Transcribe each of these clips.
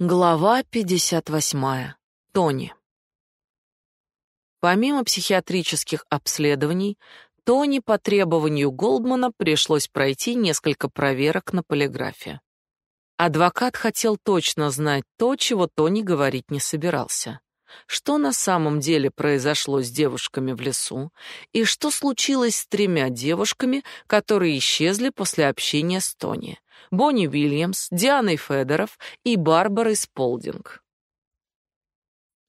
Глава 58. Тони. Помимо психиатрических обследований, Тони по требованию Голдмана пришлось пройти несколько проверок на полиграфе. Адвокат хотел точно знать то, чего Тони говорить не собирался. Что на самом деле произошло с девушками в лесу и что случилось с тремя девушками, которые исчезли после общения с Тони. Бонни Уильямс, Дианой Федоров и Барбарой Сполдинг.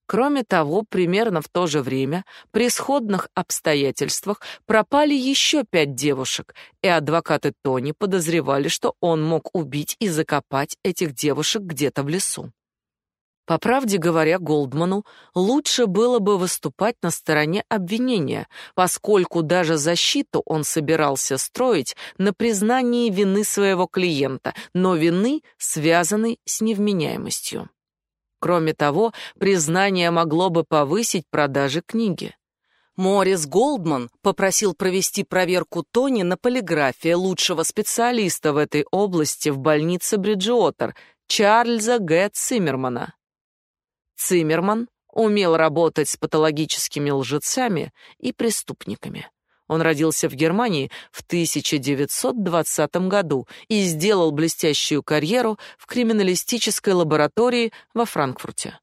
Кроме того, примерно в то же время при сходных обстоятельствах пропали еще пять девушек, и адвокаты Тони подозревали, что он мог убить и закопать этих девушек где-то в лесу. По правде говоря, Голдману лучше было бы выступать на стороне обвинения, поскольку даже защиту он собирался строить на признании вины своего клиента, но вины, связанной с невменяемостью. Кроме того, признание могло бы повысить продажи книги. Морис Голдман попросил провести проверку Тони на полиграфе лучшего специалиста в этой области в больнице Бриджуотер, Чарльза Г. Циммермана. Циммерман умел работать с патологическими лжецами и преступниками. Он родился в Германии в 1920 году и сделал блестящую карьеру в криминалистической лаборатории во Франкфурте.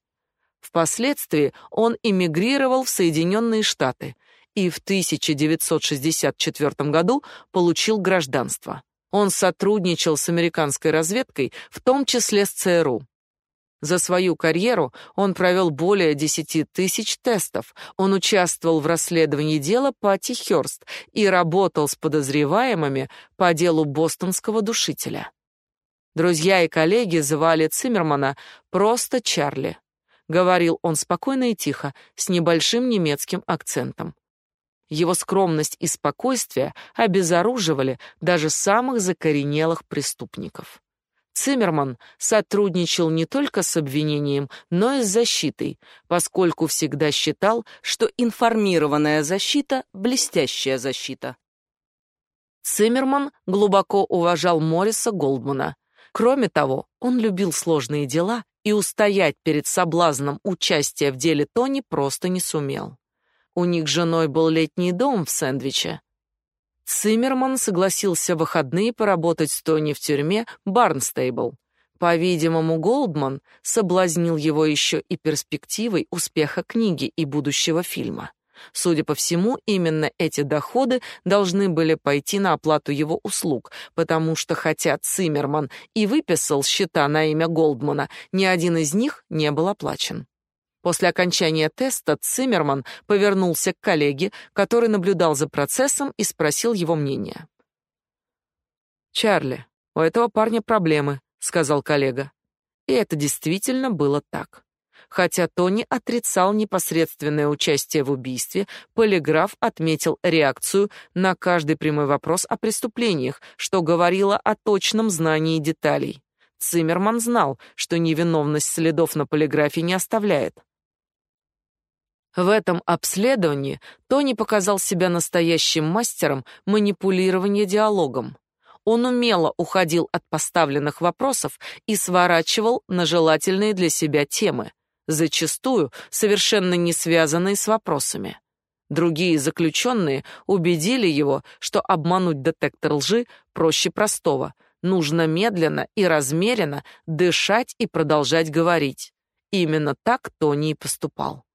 Впоследствии он эмигрировал в Соединенные Штаты и в 1964 году получил гражданство. Он сотрудничал с американской разведкой, в том числе с ЦРУ. За свою карьеру он провел более 10 тысяч тестов. Он участвовал в расследовании дела Пати Хёрст и работал с подозреваемыми по делу бостонского душителя. Друзья и коллеги звали Циммермана просто Чарли. Говорил он спокойно и тихо, с небольшим немецким акцентом. Его скромность и спокойствие обезоруживали даже самых закоренелых преступников. Циммерман сотрудничал не только с обвинением, но и с защитой, поскольку всегда считал, что информированная защита — блестящая защита. Циммерман глубоко уважал Морриса Голдмана. Кроме того, он любил сложные дела и устоять перед соблазном участия в деле Тони просто не сумел. У них с женой был летний дом в Сэндвиче, Циммерман согласился в выходные поработать с Тони в тюрьме Барнстейбл. По-видимому, Голдман соблазнил его еще и перспективой успеха книги и будущего фильма. Судя по всему, именно эти доходы должны были пойти на оплату его услуг, потому что хотя Циммерман и выписал счета на имя Голдмана, ни один из них не был оплачен. После окончания теста Циммерман повернулся к коллеге, который наблюдал за процессом и спросил его мнение. «Чарли, у этого парня проблемы», — сказал коллега. И это действительно было так. Хотя Тони отрицал непосредственное участие в убийстве, полиграф отметил реакцию на каждый прямой вопрос о преступлениях, что говорило о точном знании деталей. Циммерман знал, что невиновность следов на полиграфе не оставляет. В этом обследовании Тони показал себя настоящим мастером манипулирования диалогом. Он умело уходил от поставленных вопросов и сворачивал на желательные для себя темы, зачастую совершенно не связанные с вопросами. Другие заключенные убедили его, что обмануть детектор лжи проще простого. Нужно медленно и размеренно дышать и продолжать говорить. Именно так Тони и поступал.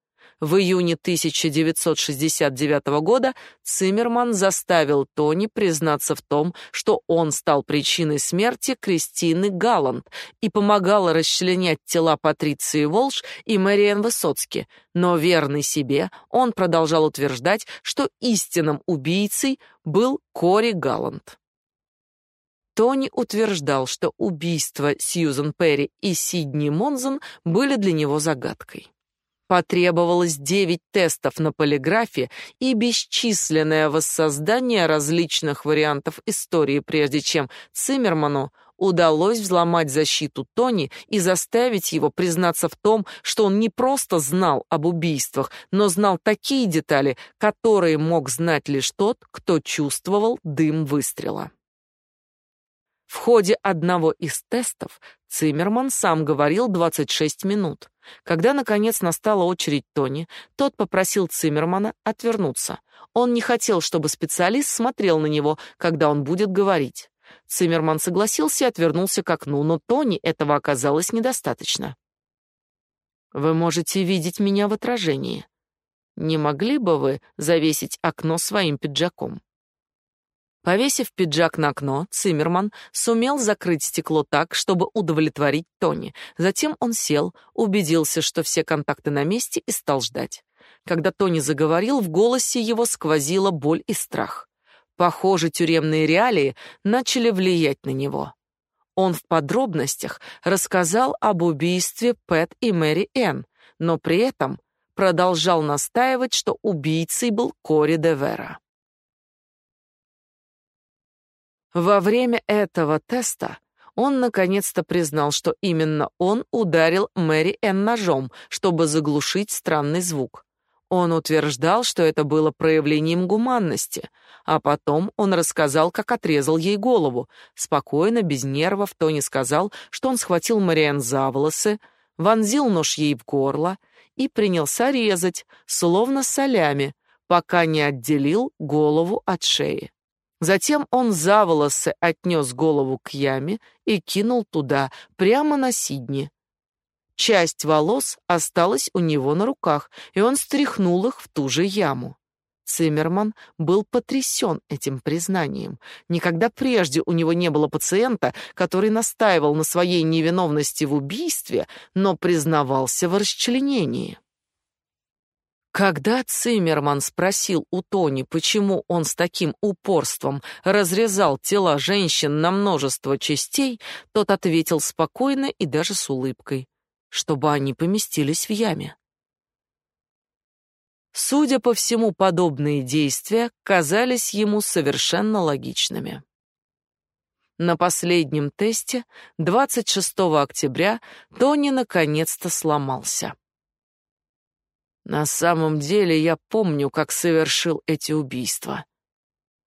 В июне 1969 года Циммерман заставил Тони признаться в том, что он стал причиной смерти Кристины Галланд и помогал расчленять тела Патриции Волш и Мэриэн Высоцки. Но верный себе, он продолжал утверждать, что истинным убийцей был Кори Галланд. Тони утверждал, что убийства Сьюзен Перри и Сидни Монзон были для него загадкой. Потребовалось девять тестов на полиграфе и бесчисленное воссоздание различных вариантов истории, прежде чем Циммерману удалось взломать защиту Тони и заставить его признаться в том, что он не просто знал об убийствах, но знал такие детали, которые мог знать лишь тот, кто чувствовал дым выстрела. В ходе одного из тестов Циммерман сам говорил 26 минут. Когда, наконец, настала очередь Тони, тот попросил Циммермана отвернуться. Он не хотел, чтобы специалист смотрел на него, когда он будет говорить. Циммерман согласился и отвернулся к окну, но Тони этого оказалось недостаточно. «Вы можете видеть меня в отражении. Не могли бы вы завесить окно своим пиджаком?» Повесив пиджак на окно, Циммерман сумел закрыть стекло так, чтобы удовлетворить Тони. Затем он сел, убедился, что все контакты на месте, и стал ждать. Когда Тони заговорил, в голосе его сквозила боль и страх. Похоже, тюремные реалии начали влиять на него. Он в подробностях рассказал об убийстве Пэт и Мэри Энн, но при этом продолжал настаивать, что убийцей был Кори де Во время этого теста он наконец-то признал, что именно он ударил Мэри Энн ножом, чтобы заглушить странный звук. Он утверждал, что это было проявлением гуманности, а потом он рассказал, как отрезал ей голову. Спокойно, без нервов, Тони сказал, что он схватил Мэриэн за волосы, вонзил нож ей в горло и принялся резать, словно солями, пока не отделил голову от шеи. Затем он за волосы отнес голову к яме и кинул туда, прямо на Сидни. Часть волос осталась у него на руках, и он стряхнул их в ту же яму. Циммерман был потрясен этим признанием. Никогда прежде у него не было пациента, который настаивал на своей невиновности в убийстве, но признавался в расчленении. Когда Циммерман спросил у Тони, почему он с таким упорством разрезал тела женщин на множество частей, тот ответил спокойно и даже с улыбкой, чтобы они поместились в яме. Судя по всему, подобные действия казались ему совершенно логичными. На последнем тесте 26 октября Тони наконец-то сломался. На самом деле я помню, как совершил эти убийства.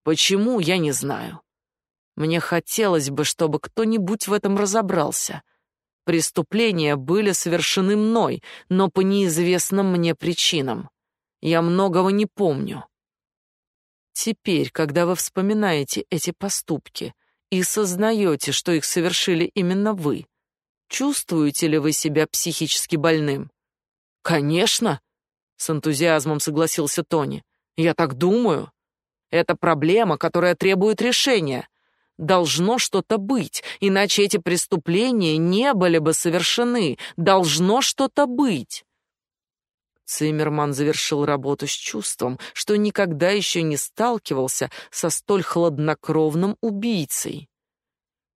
Почему, я не знаю. Мне хотелось бы, чтобы кто-нибудь в этом разобрался. Преступления были совершены мной, но по неизвестным мне причинам. Я многого не помню. Теперь, когда вы вспоминаете эти поступки и сознаете, что их совершили именно вы, чувствуете ли вы себя психически больным? Конечно, с энтузиазмом согласился Тони. Я так думаю. Это проблема, которая требует решения. Должно что-то быть, иначе эти преступления не были бы совершены. Должно что-то быть. Циммерман завершил работу с чувством, что никогда еще не сталкивался со столь хладнокровным убийцей.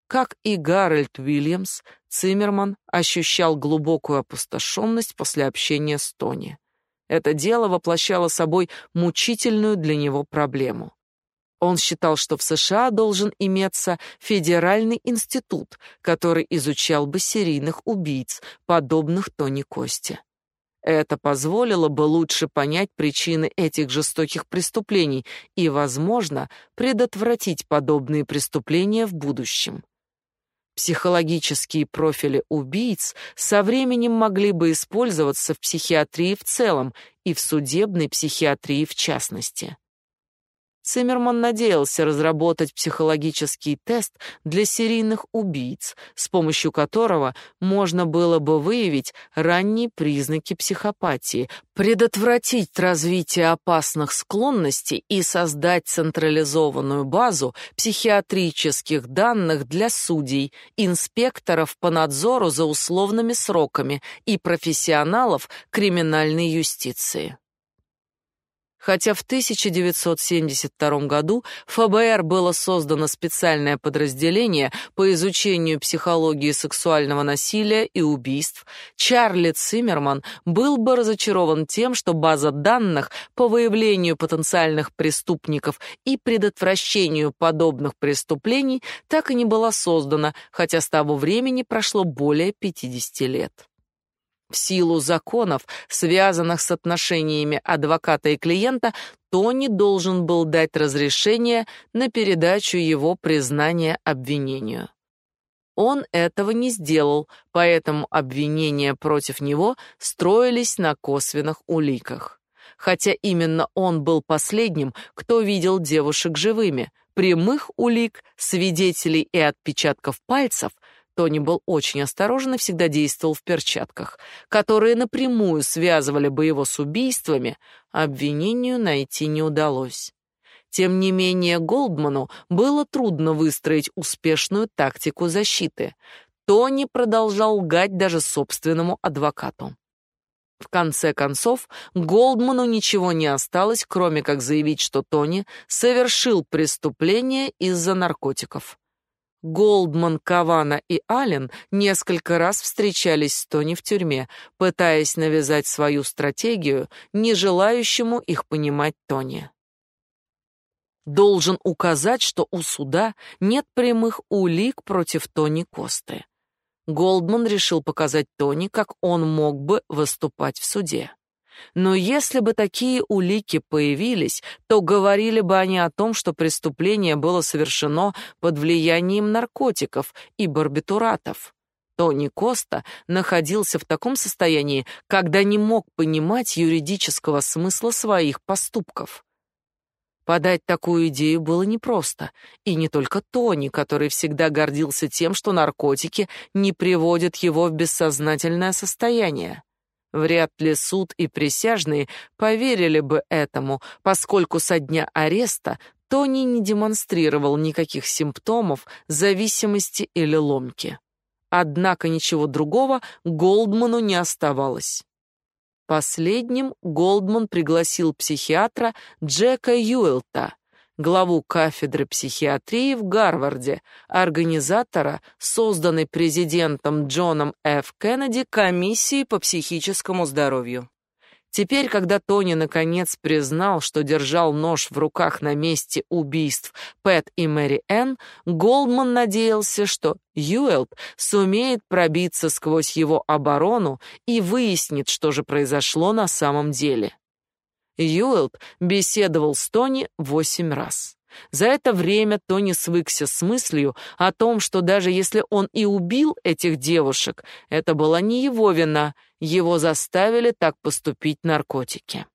Как и Гарольд Уильямс, Циммерман ощущал глубокую опустошенность после общения с Тони. Это дело воплощало собой мучительную для него проблему. Он считал, что в США должен иметься федеральный институт, который изучал бы серийных убийц, подобных Тони Кости. Это позволило бы лучше понять причины этих жестоких преступлений и, возможно, предотвратить подобные преступления в будущем. Психологические профили убийц со временем могли бы использоваться в психиатрии в целом и в судебной психиатрии в частности. Циммерман надеялся разработать психологический тест для серийных убийц, с помощью которого можно было бы выявить ранние признаки психопатии, предотвратить развитие опасных склонностей и создать централизованную базу психиатрических данных для судей, инспекторов по надзору за условными сроками и профессионалов криминальной юстиции. Хотя в 1972 году ФБР было создано специальное подразделение по изучению психологии сексуального насилия и убийств, Чарли Циммерман был бы разочарован тем, что база данных по выявлению потенциальных преступников и предотвращению подобных преступлений так и не была создана, хотя с того времени прошло более 50 лет. В силу законов, связанных с отношениями адвоката и клиента, Тони должен был дать разрешение на передачу его признания обвинению. Он этого не сделал, поэтому обвинения против него строились на косвенных уликах. Хотя именно он был последним, кто видел девушек живыми, прямых улик, свидетелей и отпечатков пальцев Тони был очень осторожен и всегда действовал в перчатках, которые напрямую связывали бы его с убийствами, обвинению найти не удалось. Тем не менее, Голдману было трудно выстроить успешную тактику защиты. Тони продолжал лгать даже собственному адвокату. В конце концов, Голдману ничего не осталось, кроме как заявить, что Тони совершил преступление из-за наркотиков. Голдман, Кавана и Аллен несколько раз встречались с Тони в тюрьме, пытаясь навязать свою стратегию не желающему их понимать Тони. Должен указать, что у суда нет прямых улик против Тони Косты. Голдман решил показать Тони, как он мог бы выступать в суде. Но если бы такие улики появились, то говорили бы они о том, что преступление было совершено под влиянием наркотиков и барбитуратов. Тони Коста находился в таком состоянии, когда не мог понимать юридического смысла своих поступков. Подать такую идею было непросто, и не только Тони, который всегда гордился тем, что наркотики не приводят его в бессознательное состояние. Вряд ли суд и присяжные поверили бы этому, поскольку со дня ареста Тони не демонстрировал никаких симптомов зависимости или ломки. Однако ничего другого Голдману не оставалось. Последним Голдман пригласил психиатра Джека Юэлта, главу кафедры психиатрии в Гарварде, организатора, созданной президентом Джоном Ф. Кеннеди комиссии по психическому здоровью. Теперь, когда Тони наконец признал, что держал нож в руках на месте убийств Пэт и Мэри Энн, Голдман надеялся, что Юэлт сумеет пробиться сквозь его оборону и выяснит, что же произошло на самом деле. Юэлт беседовал с Тони восемь раз. За это время Тони свыкся с мыслью о том, что даже если он и убил этих девушек, это была не его вина, его заставили так поступить наркотики.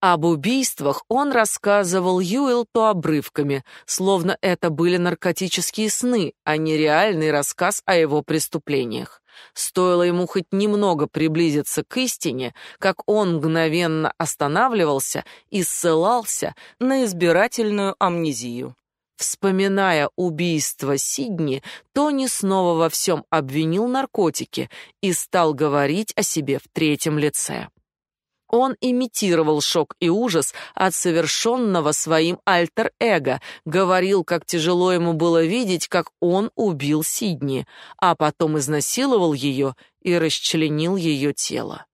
Об убийствах он рассказывал Юэлту обрывками, словно это были наркотические сны, а не реальный рассказ о его преступлениях. Стоило ему хоть немного приблизиться к истине, как он мгновенно останавливался и ссылался на избирательную амнезию. Вспоминая убийство Сидни, Тони снова во всем обвинил наркотики и стал говорить о себе в третьем лице. Он имитировал шок и ужас от совершенного своим альтер-эго, говорил, как тяжело ему было видеть, как он убил Сидни, а потом изнасиловал ее и расчленил ее тело.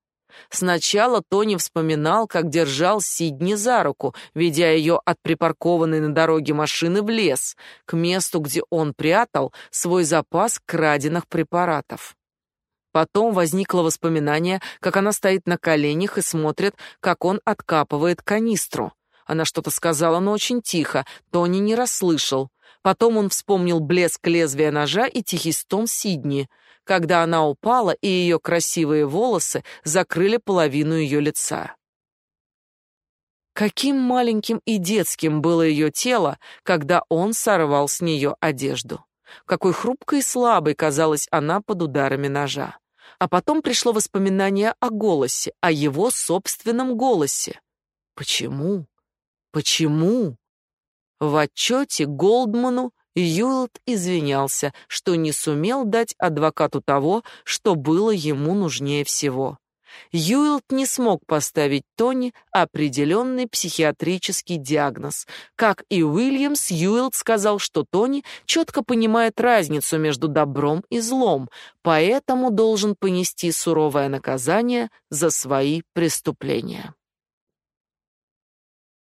Сначала Тони вспоминал, как держал Сидни за руку, ведя ее от припаркованной на дороге машины в лес, к месту, где он прятал свой запас краденных препаратов. Потом возникло воспоминание, как она стоит на коленях и смотрит, как он откапывает канистру. Она что-то сказала, но очень тихо, Тони не расслышал. Потом он вспомнил блеск лезвия ножа и тихий стон Сидни, когда она упала, и ее красивые волосы закрыли половину ее лица. Каким маленьким и детским было ее тело, когда он сорвал с нее одежду. Какой хрупкой и слабой казалась она под ударами ножа. А потом пришло воспоминание о голосе, о его собственном голосе. Почему? Почему? В отчете Голдману Юлт извинялся, что не сумел дать адвокату того, что было ему нужнее всего. Юэлт не смог поставить Тони определенный психиатрический диагноз. Как и Уильямс, Юэлт сказал, что Тони четко понимает разницу между добром и злом, поэтому должен понести суровое наказание за свои преступления.